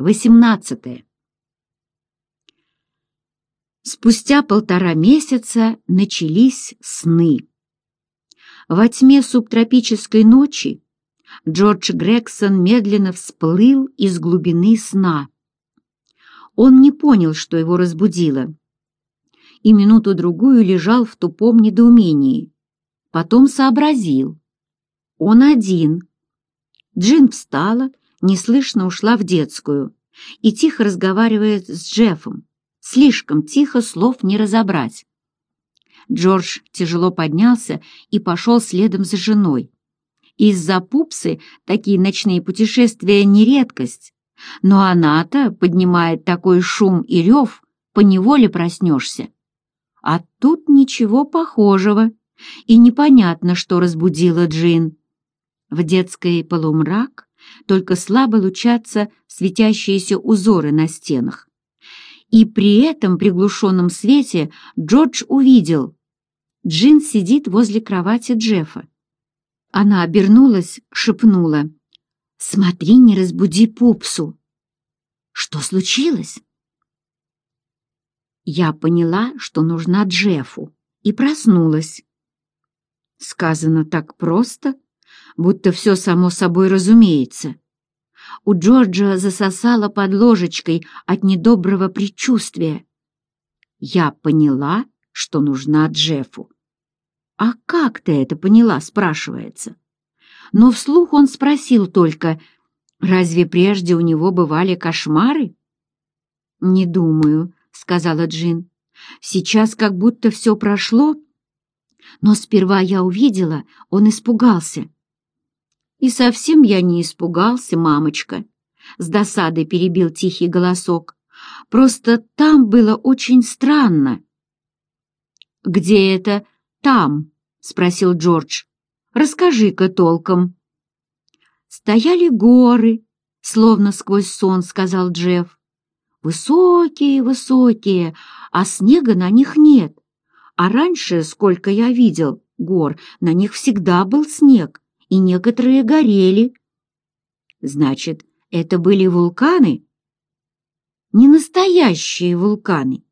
18. Спустя полтора месяца начались сны. Во тьме субтропической ночи Джордж Грегсон медленно всплыл из глубины сна. Он не понял, что его разбудило, и минуту-другую лежал в тупом недоумении. Потом сообразил. Он один. Джин встала, неслышно ушла в детскую и тихо разговаривает с Джеффом. Слишком тихо, слов не разобрать. Джордж тяжело поднялся и пошел следом за женой. Из-за пупсы такие ночные путешествия не редкость. Но она-то поднимает такой шум и рев, поневоле проснешься. А тут ничего похожего, и непонятно, что разбудила Джин. В детской полумрак, только слабо лучатся светящиеся узоры на стенах. И при этом приглушенном свете Джордж увидел. Джин сидит возле кровати Джеффа. Она обернулась, шепнула. «Смотри, не разбуди пупсу!» «Что случилось?» Я поняла, что нужна Джеффу, и проснулась. Сказано так просто — будто все само собой разумеется. У Джорджа засосало под ложечкой от недоброго предчувствия. Я поняла, что нужна Джеффу. «А как ты это поняла?» — спрашивается. Но вслух он спросил только, «Разве прежде у него бывали кошмары?» «Не думаю», — сказала Джин. «Сейчас как будто все прошло, но сперва я увидела, он испугался. И совсем я не испугался, мамочка. С досадой перебил тихий голосок. Просто там было очень странно. «Где это «там»?» — спросил Джордж. «Расскажи-ка толком». «Стояли горы», — словно сквозь сон сказал Джефф. «Высокие-высокие, а снега на них нет. А раньше, сколько я видел гор, на них всегда был снег и некоторые горели. Значит, это были вулканы? Не настоящие вулканы.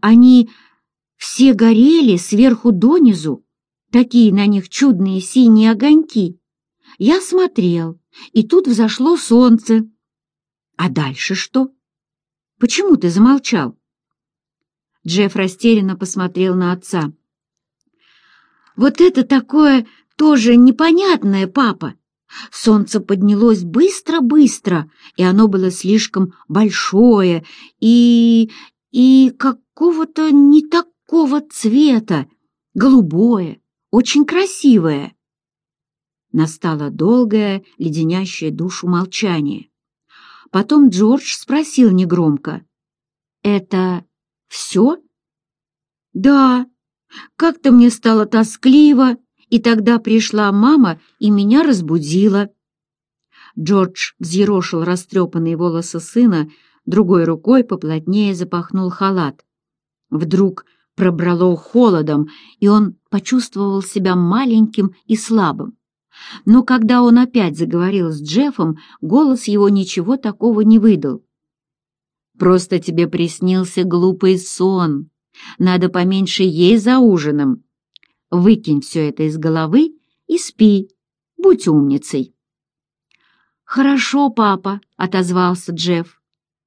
Они все горели сверху донизу, такие на них чудные синие огоньки. Я смотрел, и тут взошло солнце. А дальше что? Почему ты замолчал? Джефф растерянно посмотрел на отца. Вот это такое тоже непонятное, папа. Солнце поднялось быстро-быстро, и оно было слишком большое и... и какого-то не такого цвета, голубое, очень красивое. Настало долгое, леденящее душу молчание. Потом Джордж спросил негромко. «Это все?» «Да, как-то мне стало тоскливо, и тогда пришла мама и меня разбудила. Джордж взъерошил растрепанные волосы сына, другой рукой поплотнее запахнул халат. Вдруг пробрало холодом, и он почувствовал себя маленьким и слабым. Но когда он опять заговорил с Джеффом, голос его ничего такого не выдал. «Просто тебе приснился глупый сон. Надо поменьше ей за ужином. Выкинь все это из головы и спи. Будь умницей. «Хорошо, папа», — отозвался Джефф.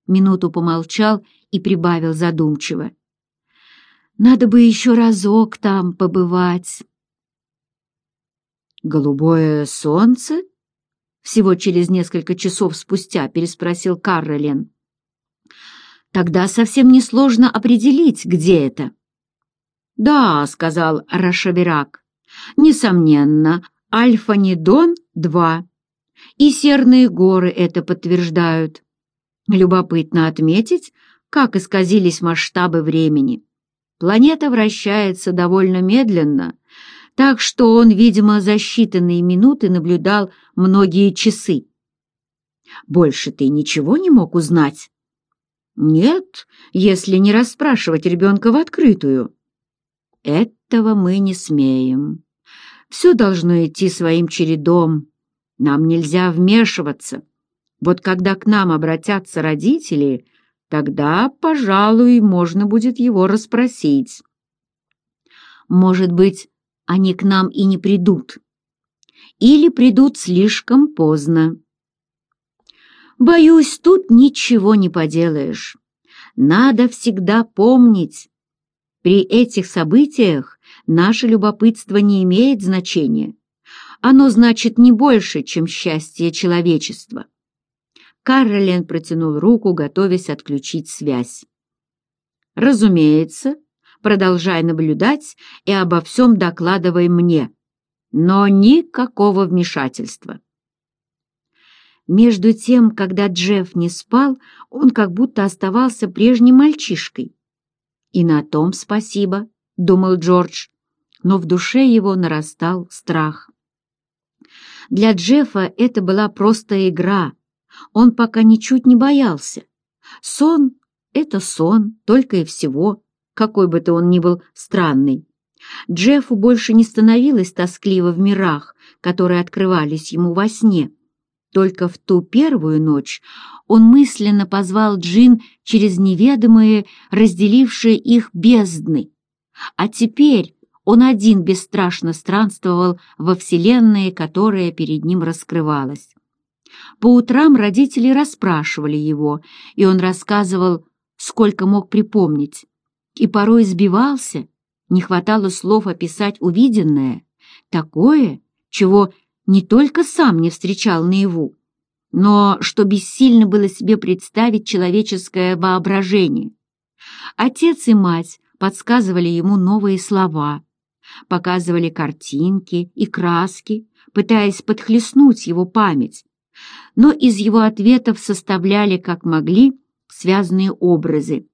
Минуту помолчал и прибавил задумчиво. «Надо бы еще разок там побывать». «Голубое солнце?» Всего через несколько часов спустя переспросил Каролин. «Тогда совсем несложно определить, где это». «Да», — сказал Рашабирак, — «несомненно, Альфанидон-2. И серные горы это подтверждают. Любопытно отметить, как исказились масштабы времени. Планета вращается довольно медленно, так что он, видимо, за считанные минуты наблюдал многие часы. «Больше ты ничего не мог узнать?» «Нет, если не расспрашивать ребенка в открытую». Этого мы не смеем. Все должно идти своим чередом. Нам нельзя вмешиваться. Вот когда к нам обратятся родители, тогда, пожалуй, можно будет его расспросить. Может быть, они к нам и не придут. Или придут слишком поздно. Боюсь, тут ничего не поделаешь. Надо всегда помнить, при этих событиях наше любопытство не имеет значения. Оно значит не больше, чем счастье человечества. Каролин протянул руку, готовясь отключить связь. «Разумеется, продолжай наблюдать и обо всем докладывай мне, но никакого вмешательства». Между тем, когда Джефф не спал, он как будто оставался прежним мальчишкой. «И на том спасибо», — думал Джордж, но в душе его нарастал страх. Для Джеффа это была просто игра. Он пока ничуть не боялся. Сон — это сон, только и всего, какой бы то он ни был странный. Джеффу больше не становилось тоскливо в мирах, которые открывались ему во сне — только в ту первую ночь он мысленно позвал Джин через неведомые, разделившие их бездны. А теперь он один бесстрашно странствовал во вселенной, которая перед ним раскрывалась. По утрам родители расспрашивали его, и он рассказывал, сколько мог припомнить. И порой сбивался, не хватало слов описать увиденное, такое, чего не только сам не встречал наяву, но что бессильно было себе представить человеческое воображение. Отец и мать подсказывали ему новые слова, показывали картинки и краски, пытаясь подхлестнуть его память, но из его ответов составляли, как могли, связанные образы.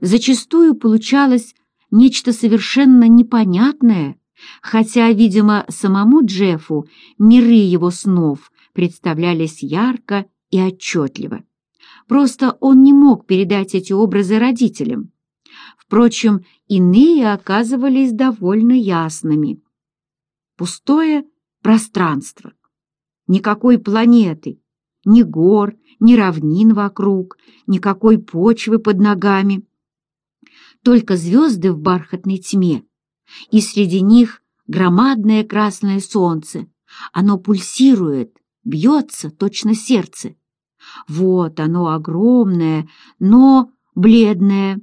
Зачастую получалось нечто совершенно непонятное, Хотя, видимо, самому Джеффу миры его снов представлялись ярко и отчетливо. Просто он не мог передать эти образы родителям. Впрочем, иные оказывались довольно ясными. Пустое пространство. Никакой планеты, ни гор, ни равнин вокруг, никакой почвы под ногами. Только звезды в бархатной тьме и среди них громадное красное солнце. Оно пульсирует, бьется, точно сердце. Вот оно огромное, но бледное,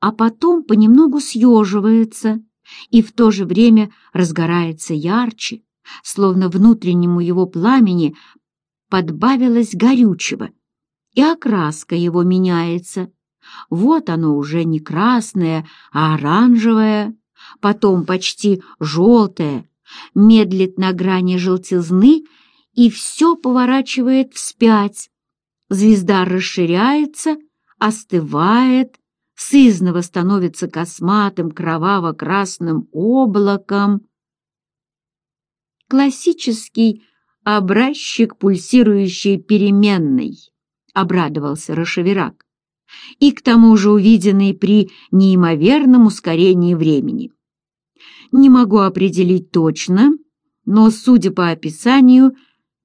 а потом понемногу съеживается и в то же время разгорается ярче, словно внутреннему его пламени подбавилось горючего, и окраска его меняется. Вот оно уже не красное, а оранжевое потом почти желтое, медлит на грани желтизны и все поворачивает вспять. Звезда расширяется, остывает, сызново становится косматым кроваво-красным облаком. Классический образчик пульсирующей переменной, обрадовался Рашеверак, и к тому же увиденный при неимоверном ускорении времени не могу определить точно, но, судя по описанию,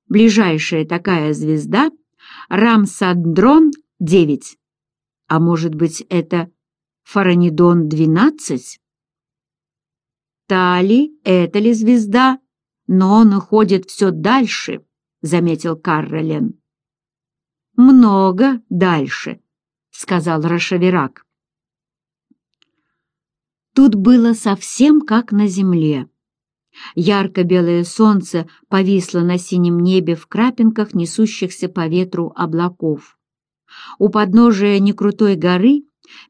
ближайшая такая звезда — Рамсадрон-9. А может быть, это Фаранидон-12? Тали — это ли звезда? Но он уходит все дальше, — заметил Карролен. «Много дальше», — сказал Рашаверак. Тут было совсем как на земле. Ярко-белое солнце повисло на синем небе в крапинках несущихся по ветру облаков. У подножия некрутой горы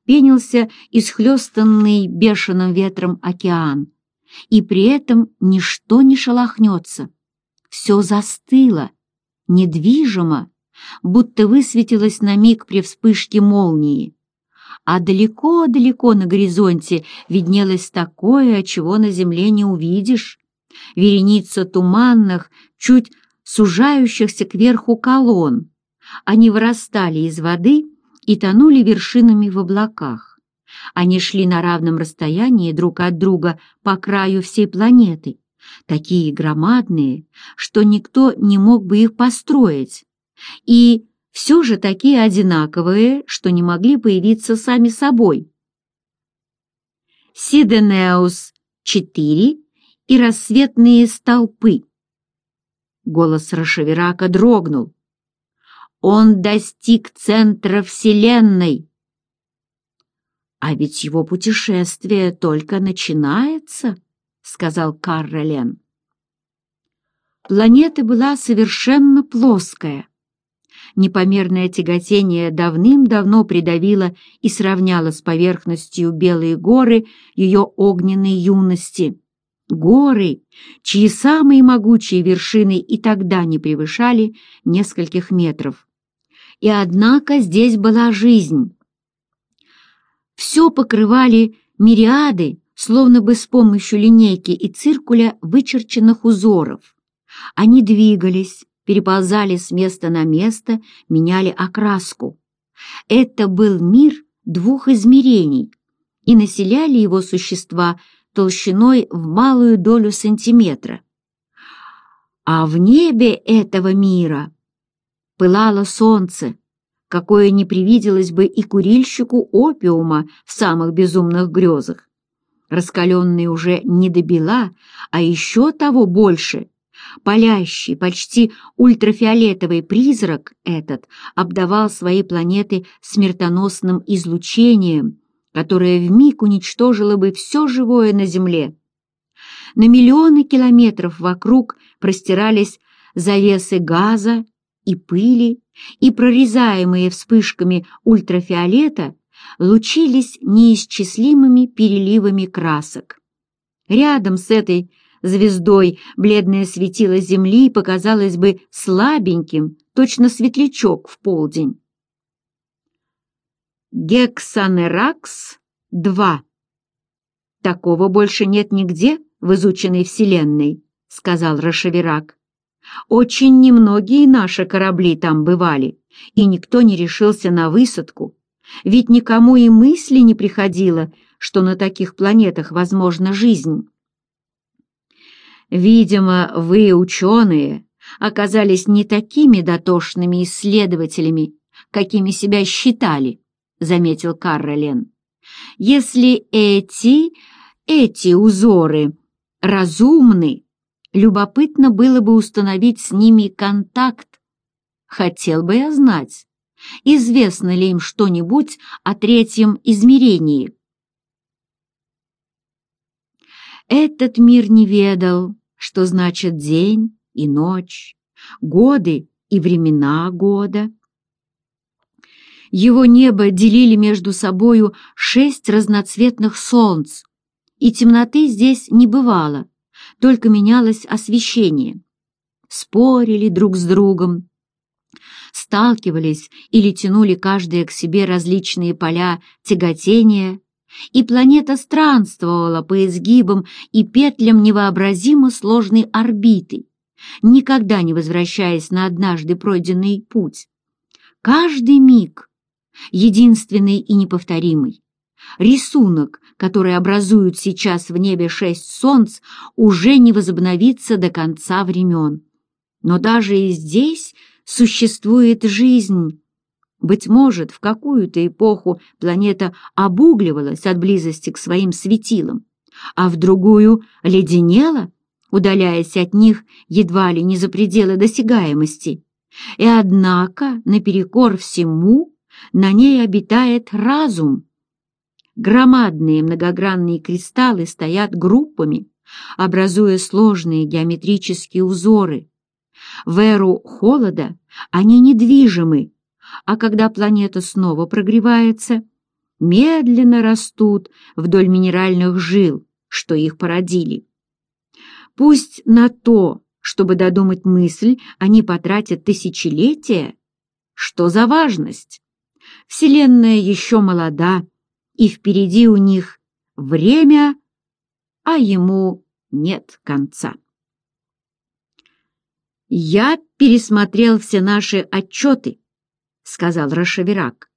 пенился исхлестанный бешеным ветром океан, и при этом ничто не шелохнется. Все застыло, недвижимо, будто высветилось на миг при вспышке молнии а далеко-далеко на горизонте виднелось такое, чего на земле не увидишь. Вереница туманных, чуть сужающихся кверху колонн. Они вырастали из воды и тонули вершинами в облаках. Они шли на равном расстоянии друг от друга по краю всей планеты, такие громадные, что никто не мог бы их построить. И все же такие одинаковые, что не могли появиться сами собой. «Сиденеус 4» и «Рассветные столпы». Голос Рашеверака дрогнул. «Он достиг центра Вселенной!» «А ведь его путешествие только начинается», — сказал Карролен. Планета была совершенно плоская непомерное тяготение давным-давно придавило и сравняло с поверхностью белые горы ее огненной юности. Горы, чьи самые могучие вершины и тогда не превышали нескольких метров. И однако здесь была жизнь. Все покрывали мириады, словно бы с помощью линейки и циркуля вычерченных узоров. Они двигались, переползали с места на место, меняли окраску. Это был мир двух измерений, и населяли его существа толщиной в малую долю сантиметра. А в небе этого мира пылало солнце, какое не привиделось бы и курильщику опиума в самых безумных грезах раскаленные уже не до бела, а еще того больше, Палящий, почти ультрафиолетовый призрак этот обдавал свои планеты смертоносным излучением, которое вмиг уничтожило бы все живое на Земле. На миллионы километров вокруг простирались завесы газа и пыли, и прорезаемые вспышками ультрафиолета лучились неисчислимыми переливами красок. Рядом с этой звездой бледное светило земли показалось бы слабеньким, точно светлячок в полдень. Гексанеракс-2. Такого больше нет нигде в изученной Вселенной, сказал Рашеверак. Очень немногие наши корабли там бывали, и никто не решился на высадку, ведь никому и мысли не приходило, что на таких планетах возможна жизнь. Видимо, вы, ученые, оказались не такими дотошными исследователями, какими себя считали, — заметил Каролен. Если эти, эти узоры разумны, любопытно было бы установить с ними контакт. Хотел бы я знать, известно ли им что-нибудь о третьем измерении. Этот мир не ведал, что значит день и ночь, годы и времена года. Его небо делили между собою шесть разноцветных солнц, и темноты здесь не бывало, только менялось освещение. Спорили друг с другом, сталкивались или тянули каждое к себе различные поля тяготения, и планета странствовала по изгибам и петлям невообразимо сложной орбиты, никогда не возвращаясь на однажды пройденный путь. Каждый миг — единственный и неповторимый. Рисунок, который образуют сейчас в небе шесть солнц, уже не возобновится до конца времен. Но даже и здесь существует жизнь, быть может, в какую-то эпоху планета обугливалась от близости к своим светилам, а в другую леденела, удаляясь от них едва ли не за пределы досягаемости. И однако, наперекор всему, на ней обитает разум. Громадные многогранные кристаллы стоят группами, образуя сложные геометрические узоры. В эру холода они недвижимы, а когда планета снова прогревается, медленно растут вдоль минеральных жил, что их породили. Пусть на то, чтобы додумать мысль, они потратят тысячелетия. Что за важность? Вселенная еще молода, и впереди у них время, а ему нет конца. Я пересмотрел все наши отчеты сказал Рашеверак.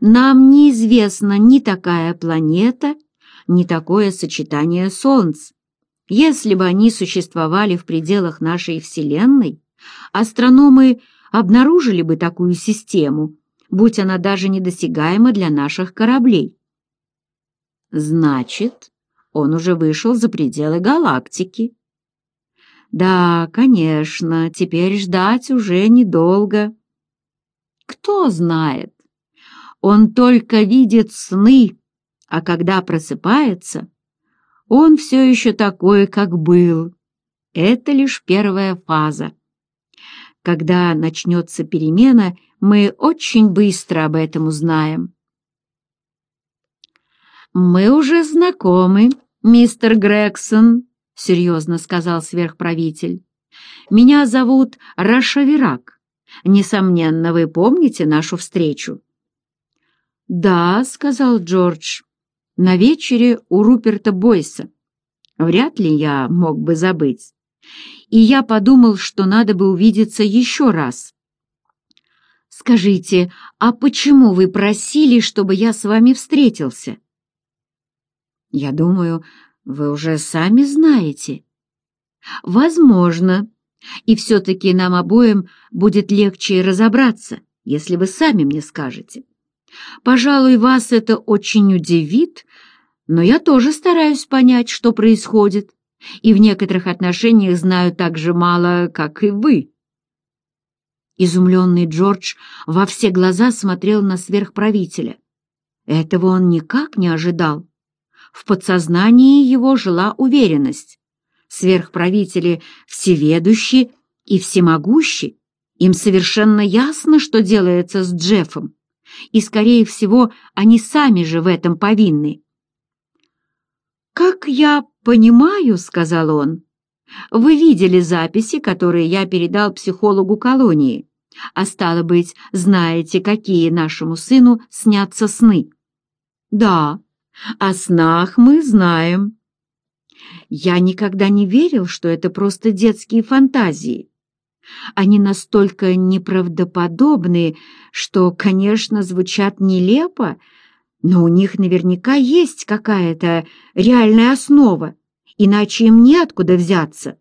«Нам неизвестна ни такая планета, ни такое сочетание Солнц. Если бы они существовали в пределах нашей Вселенной, астрономы обнаружили бы такую систему, будь она даже недосягаема для наших кораблей». «Значит, он уже вышел за пределы галактики». «Да, конечно, теперь ждать уже недолго». Кто знает? Он только видит сны, а когда просыпается, он все еще такой, как был. Это лишь первая фаза. Когда начнется перемена, мы очень быстро об этом узнаем. «Мы уже знакомы, мистер Грегсон», — серьезно сказал сверхправитель. «Меня зовут Рашавирак. Несомненно, вы помните нашу встречу». «Да», — сказал Джордж, — «на вечере у Руперта Бойса. Вряд ли я мог бы забыть. И я подумал, что надо бы увидеться еще раз». «Скажите, а почему вы просили, чтобы я с вами встретился?» «Я думаю, вы уже сами знаете». «Возможно», и все-таки нам обоим будет легче разобраться, если вы сами мне скажете. Пожалуй, вас это очень удивит, но я тоже стараюсь понять, что происходит, и в некоторых отношениях знаю так же мало, как и вы». Изумленный Джордж во все глаза смотрел на сверхправителя. Этого он никак не ожидал. В подсознании его жила уверенность сверхправители всеведущи и всемогущи. Им совершенно ясно, что делается с Джеффом, и, скорее всего, они сами же в этом повинны. «Как я понимаю, — сказал он, — вы видели записи, которые я передал психологу колонии, а стало быть, знаете, какие нашему сыну снятся сны». «Да, о снах мы знаем», я никогда не верил, что это просто детские фантазии. Они настолько неправдоподобные, что, конечно, звучат нелепо, но у них наверняка есть какая-то реальная основа, иначе им неоткуда взяться.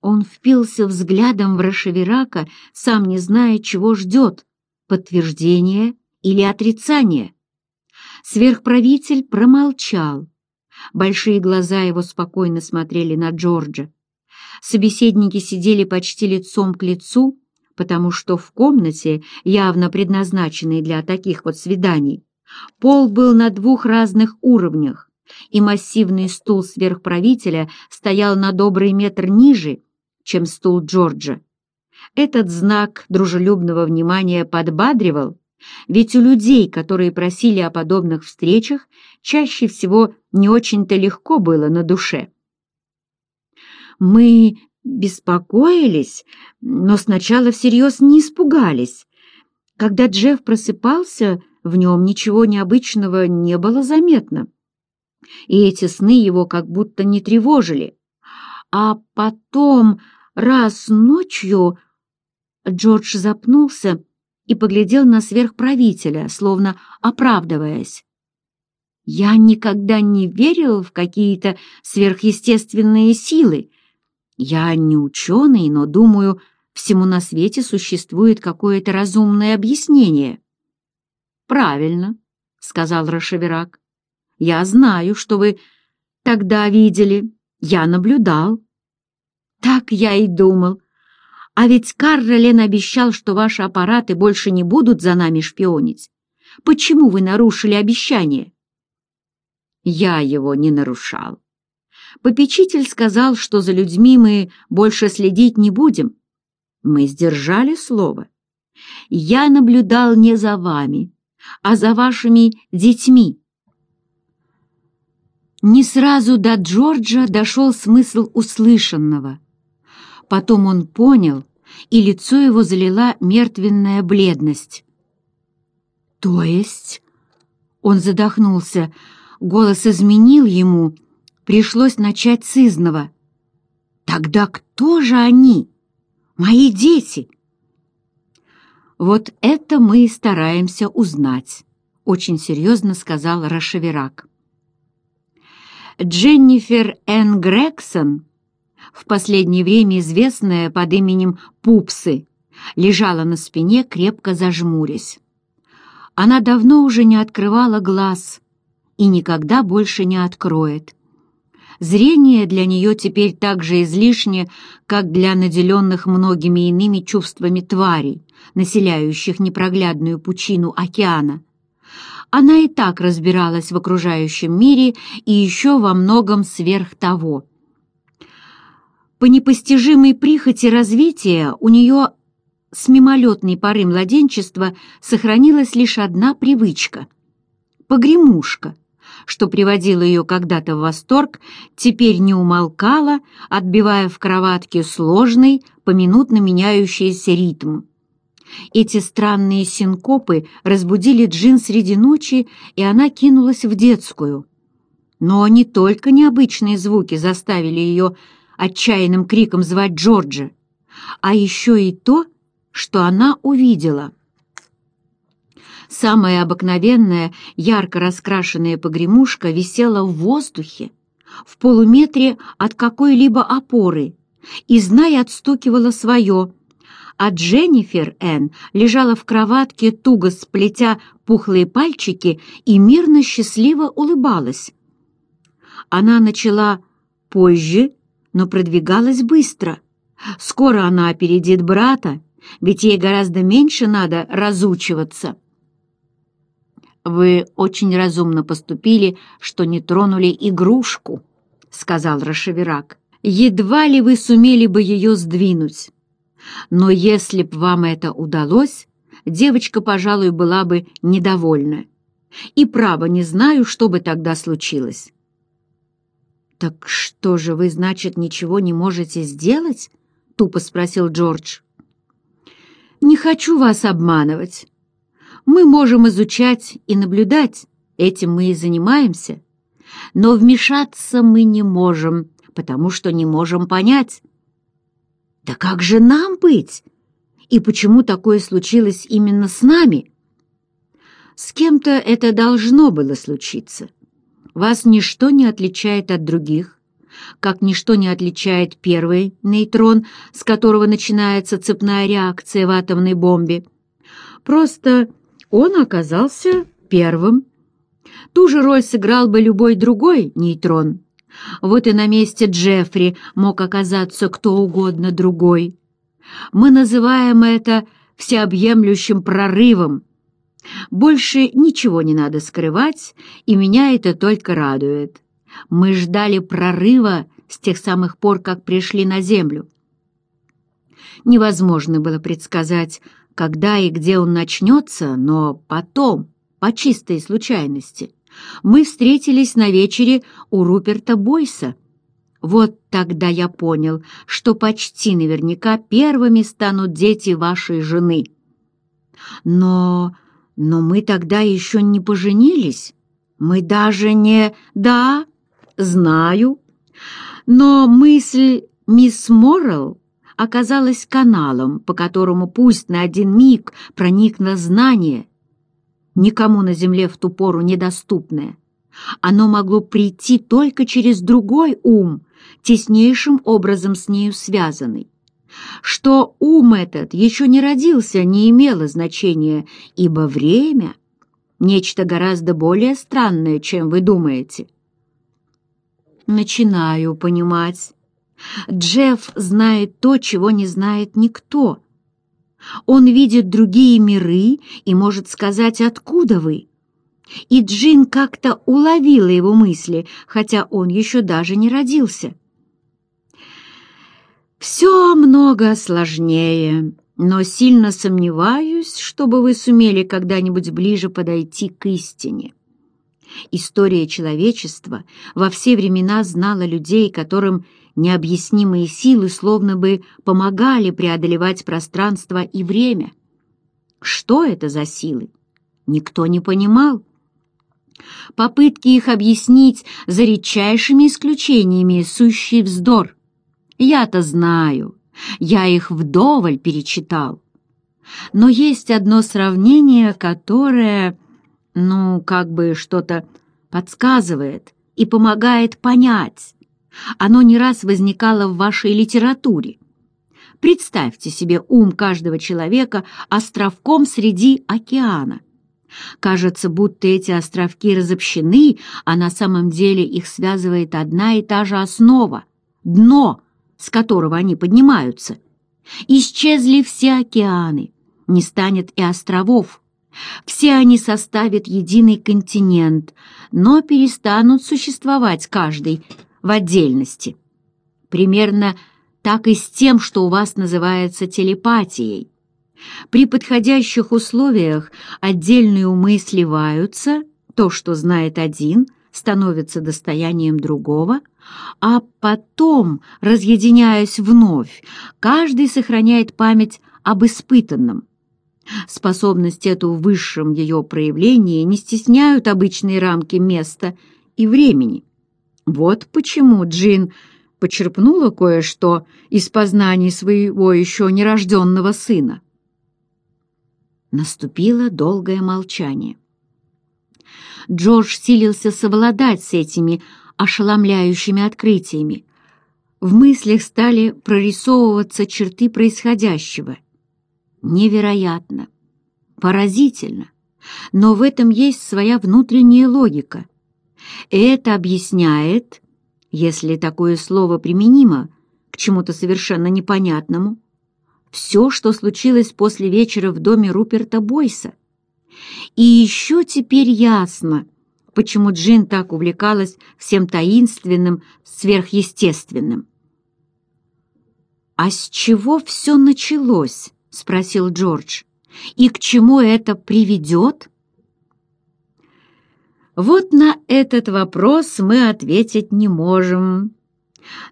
Он впился взглядом в Рашеверака, сам не зная, чего ждет — подтверждение или отрицание. Сверхправитель промолчал, Большие глаза его спокойно смотрели на Джорджа. Собеседники сидели почти лицом к лицу, потому что в комнате, явно предназначенной для таких вот свиданий, пол был на двух разных уровнях, и массивный стул сверхправителя стоял на добрый метр ниже, чем стул Джорджа. Этот знак дружелюбного внимания подбадривал, ведь у людей, которые просили о подобных встречах, чаще всего не очень-то легко было на душе. «Мы беспокоились, но сначала всерьез не испугались. Когда Джефф просыпался, в нем ничего необычного не было заметно. И эти сны его как будто не тревожили. А потом, раз ночью...» Джордж запнулся, и поглядел на сверхправителя, словно оправдываясь. «Я никогда не верил в какие-то сверхъестественные силы. Я не ученый, но думаю, всему на свете существует какое-то разумное объяснение». «Правильно», — сказал Рашеверак. «Я знаю, что вы тогда видели. Я наблюдал». «Так я и думал», а ведь Карролен обещал, что ваши аппараты больше не будут за нами шпионить. Почему вы нарушили обещание?» «Я его не нарушал. Попечитель сказал, что за людьми мы больше следить не будем. Мы сдержали слово. Я наблюдал не за вами, а за вашими детьми». Не сразу до Джорджа дошел смысл услышанного — Потом он понял, и лицо его залила мертвенная бледность. «То есть?» Он задохнулся. Голос изменил ему. Пришлось начать с изного. «Тогда кто же они? Мои дети?» «Вот это мы и стараемся узнать», — очень серьезно сказал Рашеверак. Дженнифер Энн Грегсон в последнее время известная под именем Пупсы, лежала на спине, крепко зажмурясь. Она давно уже не открывала глаз и никогда больше не откроет. Зрение для нее теперь так же излишне, как для наделенных многими иными чувствами тварей, населяющих непроглядную пучину океана. Она и так разбиралась в окружающем мире и еще во многом сверх того — по непостижимой прихоти развития у нее с мимолетной поры младенчества сохранилась лишь одна привычка — погремушка, что приводило ее когда-то в восторг, теперь не умолкала, отбивая в кроватке сложный, поминутно меняющийся ритм. Эти странные синкопы разбудили Джин среди ночи, и она кинулась в детскую. Но не только необычные звуки заставили ее отчаянным криком звать Джорджа, а еще и то, что она увидела. Самая обыкновенная, ярко раскрашенная погремушка висела в воздухе, в полуметре от какой-либо опоры, и, зная, отстукивала свое — а Дженнифер Энн лежала в кроватке, туго сплетя пухлые пальчики и мирно счастливо улыбалась. Она начала позже но продвигалась быстро. Скоро она опередит брата, ведь ей гораздо меньше надо разучиваться. «Вы очень разумно поступили, что не тронули игрушку», — сказал Рашеверак. «Едва ли вы сумели бы ее сдвинуть. Но если б вам это удалось, девочка, пожалуй, была бы недовольна. И право не знаю, что бы тогда случилось. «Так что же вы, значит, ничего не можете сделать?» — тупо спросил Джордж. «Не хочу вас обманывать. Мы можем изучать и наблюдать, этим мы и занимаемся. Но вмешаться мы не можем, потому что не можем понять». «Да как же нам быть? И почему такое случилось именно с нами?» «С кем-то это должно было случиться. Вас ничто не отличает от других, как ничто не отличает первый нейтрон, с которого начинается цепная реакция в атомной бомбе. Просто он оказался первым. Ту же роль сыграл бы любой другой нейтрон. Вот и на месте Джеффри мог оказаться кто угодно другой. Мы называем это всеобъемлющим прорывом, больше ничего не надо скрывать, и меня это только радует. Мы ждали прорыва с тех самых пор, как пришли на Землю. Невозможно было предсказать, когда и где он начнется, но потом, по чистой случайности, мы встретились на вечере у Руперта Бойса. Вот тогда я понял, что почти наверняка первыми станут дети вашей жены. Но «Но мы тогда еще не поженились. Мы даже не...» «Да, знаю. Но мысль мисс Моррелл оказалась каналом, по которому пусть на один миг проникло знание, никому на земле в ту пору недоступное. Оно могло прийти только через другой ум, теснейшим образом с нею связанный. Что ум этот еще не родился, не имело значения, ибо время — нечто гораздо более странное, чем вы думаете. Начинаю понимать. Джефф знает то, чего не знает никто. Он видит другие миры и может сказать, откуда вы. И Джин как-то уловила его мысли, хотя он еще даже не родился. Все много сложнее, но сильно сомневаюсь, чтобы вы сумели когда-нибудь ближе подойти к истине. История человечества во все времена знала людей, которым необъяснимые силы словно бы помогали преодолевать пространство и время. Что это за силы? Никто не понимал. Попытки их объяснить за редчайшими исключениями сущий вздор. Я-то знаю, я их вдоволь перечитал. Но есть одно сравнение, которое, ну, как бы что-то подсказывает и помогает понять. Оно не раз возникало в вашей литературе. Представьте себе ум каждого человека островком среди океана. Кажется, будто эти островки разобщены, а на самом деле их связывает одна и та же основа — дно — с которого они поднимаются. Исчезли все океаны, не станет и островов. Все они составят единый континент, но перестанут существовать каждый в отдельности. Примерно так и с тем, что у вас называется телепатией. При подходящих условиях отдельные умы сливаются, то, что знает один, становится достоянием другого – а потом, разъединяясь вновь, каждый сохраняет память об испытанном. Способность эту в высшем ее проявлении не стесняют обычные рамки места и времени. Вот почему Джин почерпнула кое-что из познаний своего еще нерожденного сына. Наступило долгое молчание. Джордж силился совладать с этими ошеломляющими открытиями. В мыслях стали прорисовываться черты происходящего. Невероятно, поразительно, но в этом есть своя внутренняя логика. Это объясняет, если такое слово применимо к чему-то совершенно непонятному, все, что случилось после вечера в доме Руперта Бойса. И еще теперь ясно — почему Джин так увлекалась всем таинственным, сверхъестественным. «А с чего все началось?» — спросил Джордж. «И к чему это приведет?» Вот на этот вопрос мы ответить не можем.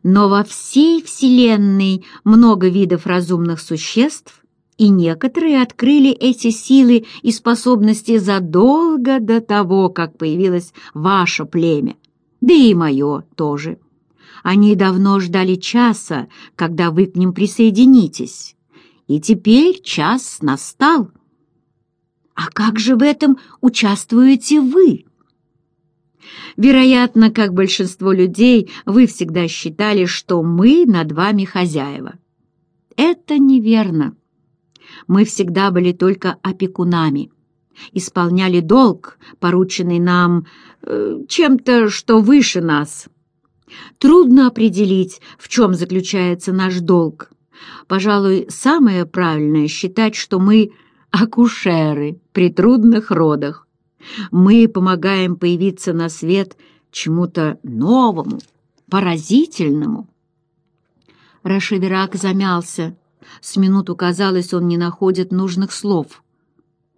Но во всей Вселенной много видов разумных существ, и некоторые открыли эти силы и способности задолго до того, как появилось ваше племя, да и мое тоже. Они давно ждали часа, когда вы к ним присоединитесь, и теперь час настал. А как же в этом участвуете вы? Вероятно, как большинство людей, вы всегда считали, что мы над вами хозяева. Это неверно мы всегда были только опекунами, исполняли долг, порученный нам э, чем-то, что выше нас. Трудно определить, в чем заключается наш долг. Пожалуй, самое правильное считать, что мы акушеры при трудных родах. Мы помогаем появиться на свет чему-то новому, поразительному. Рашеверак замялся, с минуту казалось, он не находит нужных слов.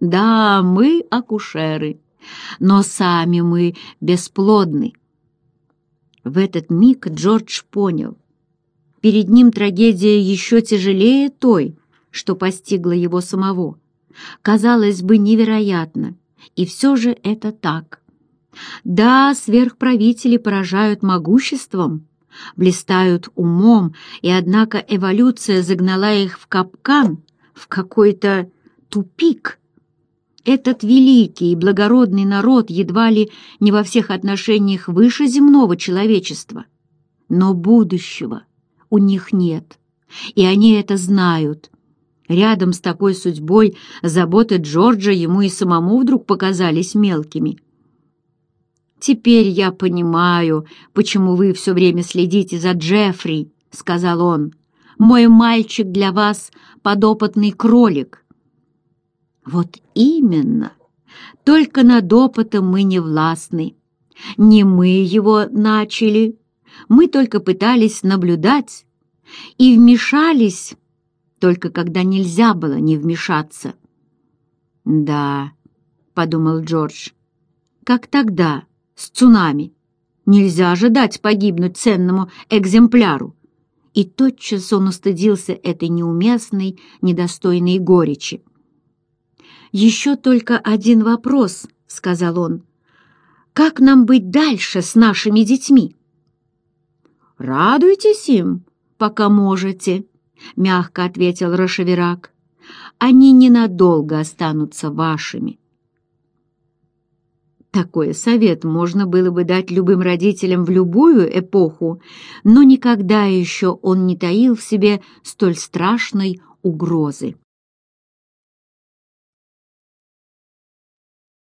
«Да, мы акушеры, но сами мы бесплодны». В этот миг Джордж понял. Перед ним трагедия еще тяжелее той, что постигла его самого. Казалось бы, невероятно, и все же это так. Да, сверхправители поражают могуществом, блистают умом, и однако эволюция загнала их в капкан, в какой-то тупик. Этот великий и благородный народ едва ли не во всех отношениях выше земного человечества, но будущего у них нет, и они это знают. Рядом с такой судьбой заботы Джорджа ему и самому вдруг показались мелкими. «Теперь я понимаю, почему вы все время следите за Джеффри», — сказал он. «Мой мальчик для вас подопытный кролик». «Вот именно. Только над опытом мы не властны. Не мы его начали. Мы только пытались наблюдать и вмешались, только когда нельзя было не вмешаться». «Да», — подумал Джордж, — «как тогда?» с цунами. Нельзя ожидать погибнуть ценному экземпляру. И тотчас он устыдился этой неуместной, недостойной горечи. «Еще только один вопрос», — сказал он. «Как нам быть дальше с нашими детьми?» «Радуйтесь им, пока можете», — мягко ответил Рашеверак. «Они ненадолго останутся вашими». Такой совет можно было бы дать любым родителям в любую эпоху, но никогда еще он не таил в себе столь страшной угрозы.